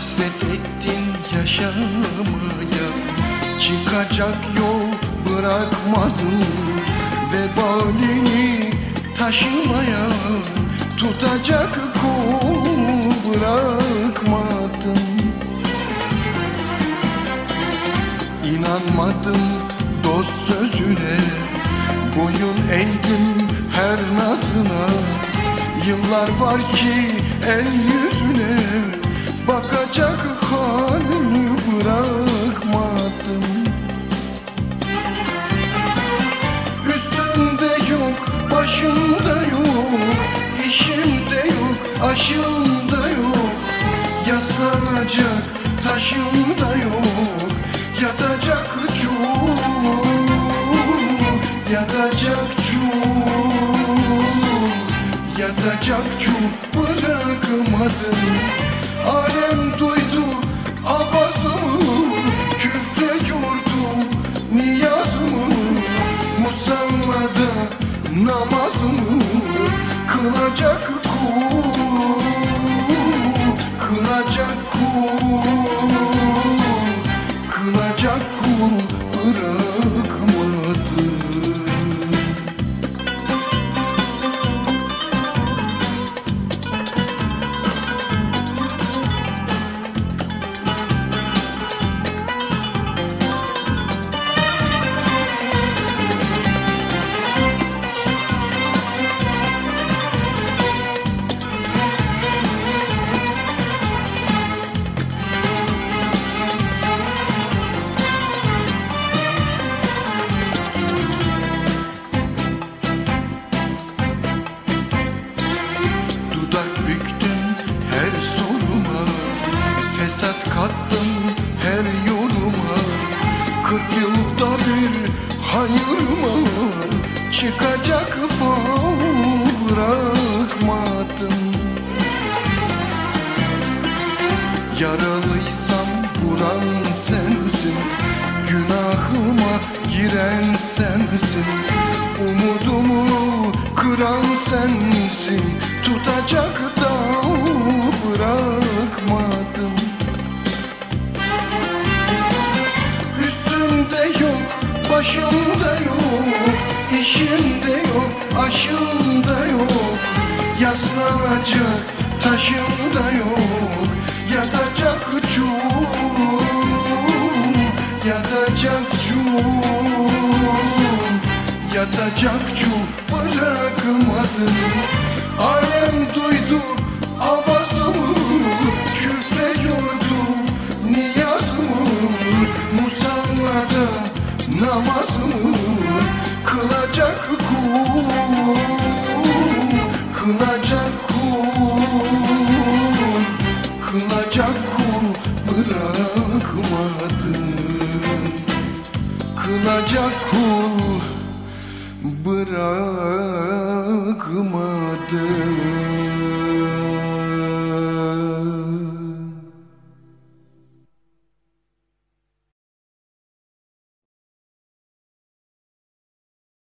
ettin yaşamaya. Çıkacak yol bırakmadın. Vebalini taşımaya Tutacak kol bırakmadın. İnanmadım dost sözüne. Boyun eğdim her nazına. Yıllar var ki el yüzüne Bakacak hal bırakmadım. Üstümde yok, başımda yok işimde yok, aşımda yok. Yaslanacak taşımda yok Yatacak çok, yatacak çok Yatacak çok bırakmadım Alem duydu avazımı Küfrediyordu niyazımı Musallada namazımı Kılacak kul Kılacak kul hayırma Çıkacak bırakmadın Yaralıysam vuran sensin Günahıma giren sensin. Umudumu kıran sensin Tutacak da bırakmadım başımda yok işimde yok, aşımda yok. Yaslanacak taşımda yok Yatacak çok, yatacak çok Yatacak çok bırakmadım Alem duydu bırakılacak kul bırakmadım